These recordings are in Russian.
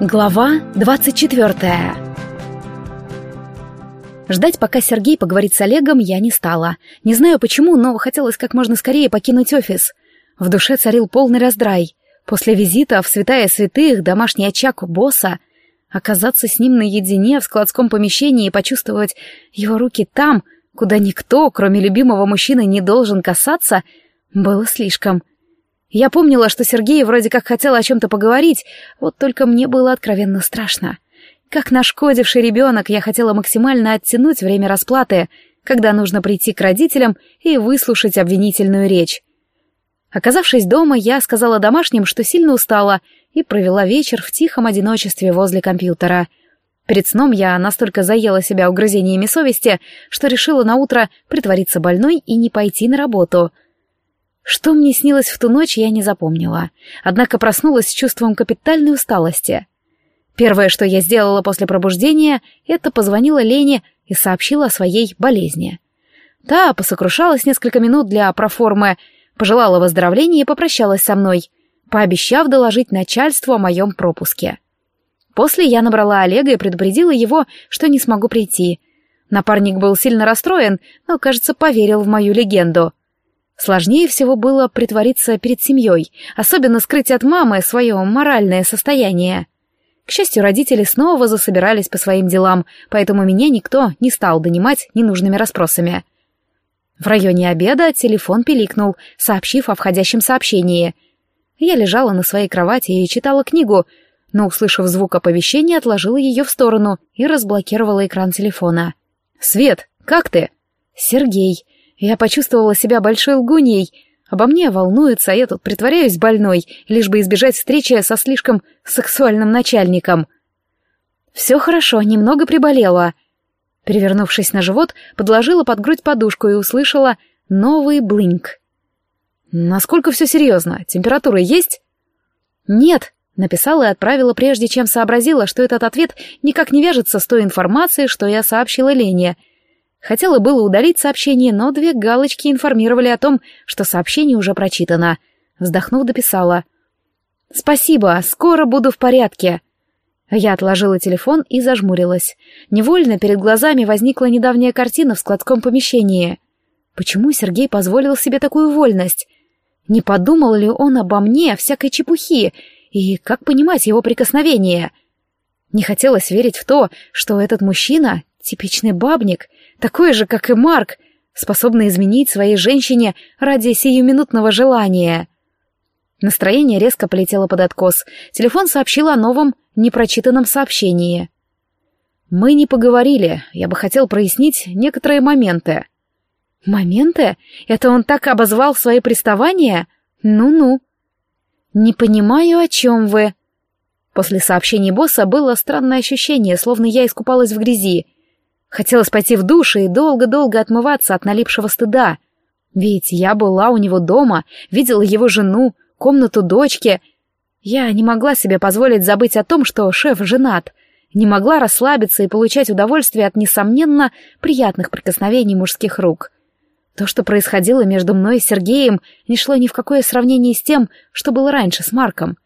Глава 24 Ждать, пока Сергей поговорит с Олегом, я не стала. Не знаю почему, но хотелось как можно скорее покинуть офис. В душе царил полный раздрай. После визита в святая святых, домашний очаг босса, оказаться с ним наедине в складском помещении и почувствовать его руки там, куда никто, кроме любимого мужчины, не должен касаться, было слишком. Я помнила, что Сергей вроде как хотел о чем-то поговорить, вот только мне было откровенно страшно. Как нашкодивший ребенок, я хотела максимально оттянуть время расплаты, когда нужно прийти к родителям и выслушать обвинительную речь. Оказавшись дома, я сказала домашним, что сильно устала, и провела вечер в тихом одиночестве возле компьютера. Перед сном я настолько заела себя угрызениями совести, что решила наутро притвориться больной и не пойти на работу — что мне снилось в ту ночь, я не запомнила, однако проснулась с чувством капитальной усталости. Первое, что я сделала после пробуждения, это позвонила Лене и сообщила о своей болезни. Та посокрушалась несколько минут для проформы, пожелала выздоровления и попрощалась со мной, пообещав доложить начальству о моем пропуске. После я набрала Олега и предупредила его, что не смогу прийти. Напарник был сильно расстроен, но, кажется, поверил в мою легенду — Сложнее всего было притвориться перед семьей, особенно скрыть от мамы свое моральное состояние. К счастью, родители снова засобирались по своим делам, поэтому меня никто не стал донимать ненужными расспросами. В районе обеда телефон пиликнул, сообщив о входящем сообщении. Я лежала на своей кровати и читала книгу, но, услышав звук оповещения, отложила ее в сторону и разблокировала экран телефона. «Свет, как ты?» «Сергей», я почувствовала себя большой лгуньей. Обо мне волнуется, а я тут притворяюсь больной, лишь бы избежать встречи со слишком сексуальным начальником. Все хорошо, немного приболела. Перевернувшись на живот, подложила под грудь подушку и услышала новый блинк. «Насколько все серьезно? Температура есть?» «Нет», — написала и отправила, прежде чем сообразила, что этот ответ никак не вяжется с той информацией, что я сообщила Лене — Хотела было удалить сообщение, но две галочки информировали о том, что сообщение уже прочитано. Вздохнув, дописала. «Спасибо, скоро буду в порядке». Я отложила телефон и зажмурилась. Невольно перед глазами возникла недавняя картина в складском помещении. Почему Сергей позволил себе такую вольность? Не подумал ли он обо мне всякой чепухи? И как понимать его прикосновение? Не хотелось верить в то, что этот мужчина — типичный бабник, такой же, как и Марк, способный изменить своей женщине ради сиюминутного желания. Настроение резко полетело под откос. Телефон сообщил о новом, непрочитанном сообщении. «Мы не поговорили. Я бы хотел прояснить некоторые моменты». «Моменты? Это он так обозвал свои приставания? Ну-ну». «Не понимаю, о чем вы». После сообщения босса было странное ощущение, словно я искупалась в грязи. Хотелось пойти в душ и долго-долго отмываться от налипшего стыда. Ведь я была у него дома, видела его жену, комнату дочки. Я не могла себе позволить забыть о том, что шеф женат. Не могла расслабиться и получать удовольствие от, несомненно, приятных прикосновений мужских рук. То, что происходило между мной и Сергеем, не шло ни в какое сравнение с тем, что было раньше с Марком.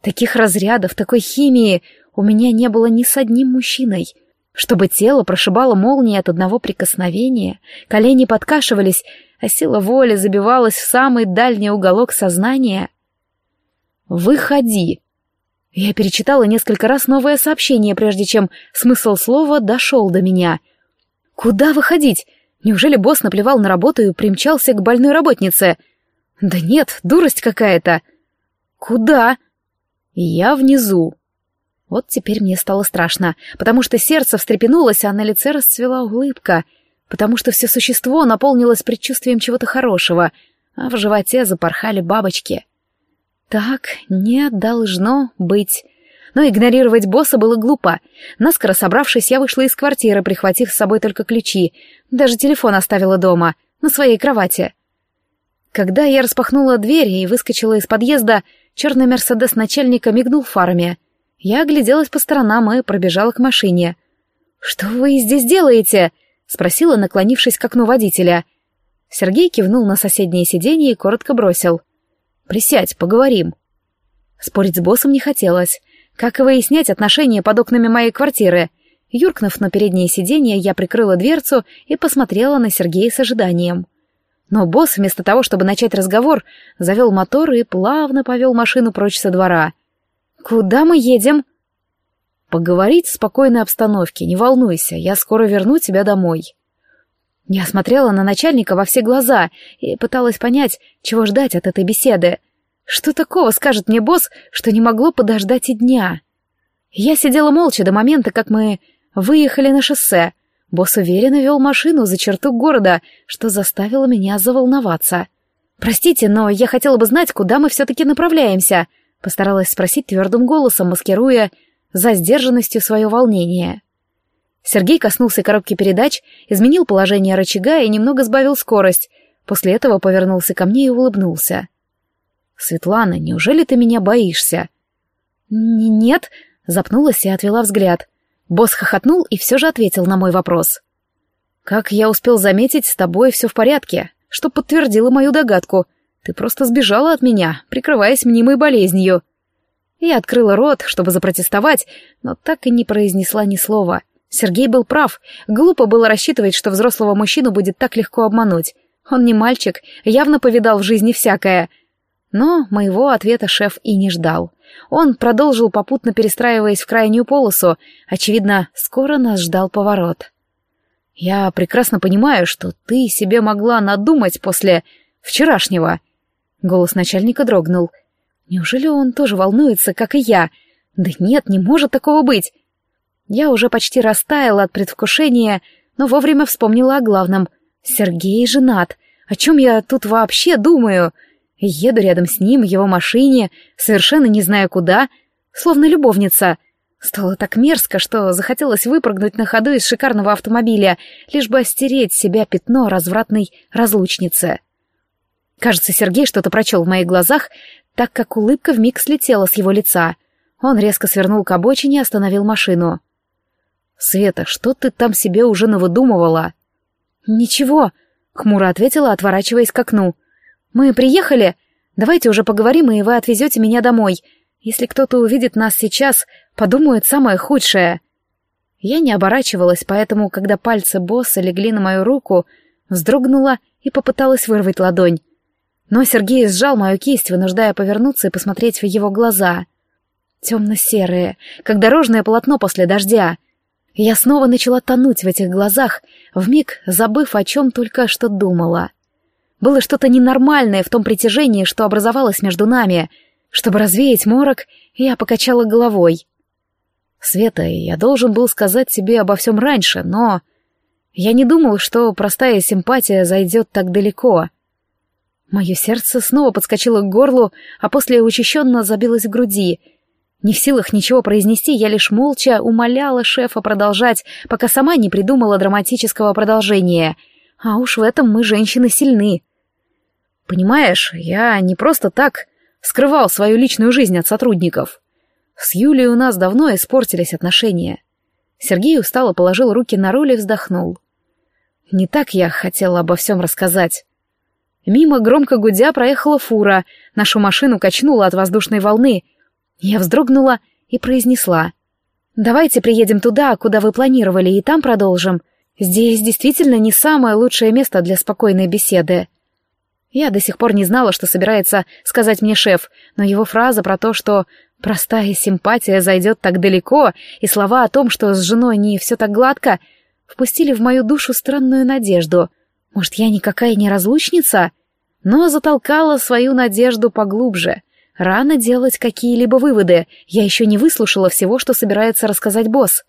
Таких разрядов, такой химии у меня не было ни с одним мужчиной — чтобы тело прошибало молнией от одного прикосновения, колени подкашивались, а сила воли забивалась в самый дальний уголок сознания. «Выходи!» Я перечитала несколько раз новое сообщение, прежде чем смысл слова дошел до меня. «Куда выходить? Неужели босс наплевал на работу и примчался к больной работнице?» «Да нет, дурость какая-то!» «Куда?» «Я внизу», вот теперь мне стало страшно, потому что сердце встрепенулось, а на лице расцвела улыбка, потому что все существо наполнилось предчувствием чего-то хорошего, а в животе запорхали бабочки. Так не должно быть. Но игнорировать босса было глупо. Наскоро собравшись, я вышла из квартиры, прихватив с собой только ключи. Даже телефон оставила дома, на своей кровати. Когда я распахнула дверь и выскочила из подъезда, черный Мерседес начальника мигнул фарами — я огляделась по сторонам и пробежала к машине. «Что вы здесь делаете?» — спросила, наклонившись к окну водителя. Сергей кивнул на соседнее сиденье и коротко бросил. «Присядь, поговорим». Спорить с боссом не хотелось. как и выяснять отношения под окнами моей квартиры. Юркнув на переднее сиденье, я прикрыла дверцу и посмотрела на Сергея с ожиданием. Но босс, вместо того, чтобы начать разговор, завел мотор и плавно повел машину прочь со двора. «Куда мы едем?» «Поговорить в спокойной обстановке, не волнуйся, я скоро верну тебя домой». Я смотрела на начальника во все глаза и пыталась понять, чего ждать от этой беседы. Что такого скажет мне босс, что не могло подождать и дня? Я сидела молча до момента, как мы выехали на шоссе. Босс уверенно вел машину за черту города, что заставило меня заволноваться. «Простите, но я хотела бы знать, куда мы все-таки направляемся», — постаралась спросить твердым голосом, маскируя за сдержанностью свое волнение. Сергей коснулся коробки передач, изменил положение рычага и немного сбавил скорость. После этого повернулся ко мне и улыбнулся. «Светлана, неужели ты меня боишься?» «Нет», — запнулась и отвела взгляд. Босс хохотнул и все же ответил на мой вопрос. «Как я успел заметить, с тобой все в порядке, что подтвердило мою догадку. Ты просто сбежала от меня, прикрываясь мнимой болезнью». Я открыла рот, чтобы запротестовать, но так и не произнесла ни слова. Сергей был прав. Глупо было рассчитывать, что взрослого мужчину будет так легко обмануть. Он не мальчик, явно повидал в жизни всякое. Но моего ответа шеф и не ждал. Он продолжил попутно перестраиваясь в крайнюю полосу. Очевидно, скоро нас ждал поворот. «Я прекрасно понимаю, что ты себе могла надумать после вчерашнего». Голос начальника дрогнул. «Неужели он тоже волнуется, как и я? Да нет, не может такого быть». Я уже почти растаяла от предвкушения, но вовремя вспомнила о главном. Сергей женат. О чем я тут вообще думаю?» Еду рядом с ним, в его машине, совершенно не зная куда, словно любовница. Стало так мерзко, что захотелось выпрыгнуть на ходу из шикарного автомобиля, лишь бы остереть себя пятно развратной разлучницы. Кажется, Сергей что-то прочел в моих глазах, так как улыбка вмиг слетела с его лица. Он резко свернул к обочине и остановил машину. «Света, что ты там себе уже навыдумывала?» «Ничего», — хмуро ответила, отворачиваясь к окну. «Мы приехали? Давайте уже поговорим, и вы отвезете меня домой. Если кто-то увидит нас сейчас, подумает самое худшее». Я не оборачивалась, поэтому, когда пальцы босса легли на мою руку, вздрогнула и попыталась вырвать ладонь. Но Сергей сжал мою кисть, вынуждая повернуться и посмотреть в его глаза. Темно-серые, как дорожное полотно после дождя. Я снова начала тонуть в этих глазах, вмиг забыв, о чем только что думала. Было что-то ненормальное в том притяжении, что образовалось между нами. Чтобы развеять морок, я покачала головой. «Света, я должен был сказать тебе обо всем раньше, но...» Я не думал, что простая симпатия зайдет так далеко. Мое сердце снова подскочило к горлу, а после учащенно забилось в груди. Не в силах ничего произнести, я лишь молча умоляла шефа продолжать, пока сама не придумала драматического продолжения. А уж в этом мы, женщины, сильны. Понимаешь, я не просто так скрывал свою личную жизнь от сотрудников. С Юлей у нас давно испортились отношения. Сергей устало положил руки на руль и вздохнул. Не так я хотела обо всем рассказать. Мимо громко гудя проехала фура, нашу машину качнула от воздушной волны. Я вздрогнула и произнесла. «Давайте приедем туда, куда вы планировали, и там продолжим. Здесь действительно не самое лучшее место для спокойной беседы». Я до сих пор не знала, что собирается сказать мне шеф, но его фраза про то, что простая симпатия зайдет так далеко, и слова о том, что с женой не все так гладко, впустили в мою душу странную надежду. Может, я никакая не разлучница? Но затолкала свою надежду поглубже. Рано делать какие-либо выводы, я еще не выслушала всего, что собирается рассказать босс.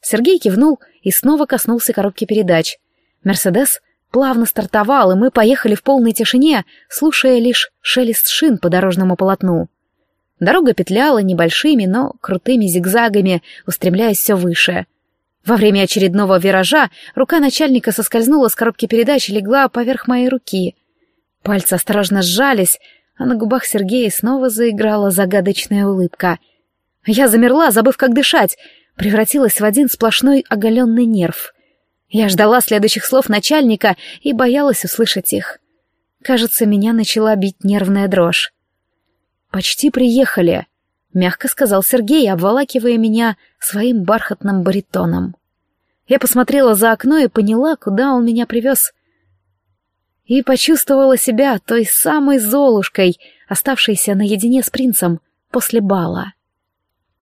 Сергей кивнул и снова коснулся коробки передач. «Мерседес» плавно стартовал, и мы поехали в полной тишине, слушая лишь шелест шин по дорожному полотну. Дорога петляла небольшими, но крутыми зигзагами, устремляясь все выше. Во время очередного виража рука начальника соскользнула с коробки передач и легла поверх моей руки. Пальцы осторожно сжались, а на губах Сергея снова заиграла загадочная улыбка. Я замерла, забыв, как дышать, превратилась в один сплошной оголенный нерв. Я ждала следующих слов начальника и боялась услышать их. Кажется, меня начала бить нервная дрожь. «Почти приехали», — мягко сказал Сергей, обволакивая меня своим бархатным баритоном. Я посмотрела за окно и поняла, куда он меня привез. И почувствовала себя той самой Золушкой, оставшейся наедине с принцем после бала.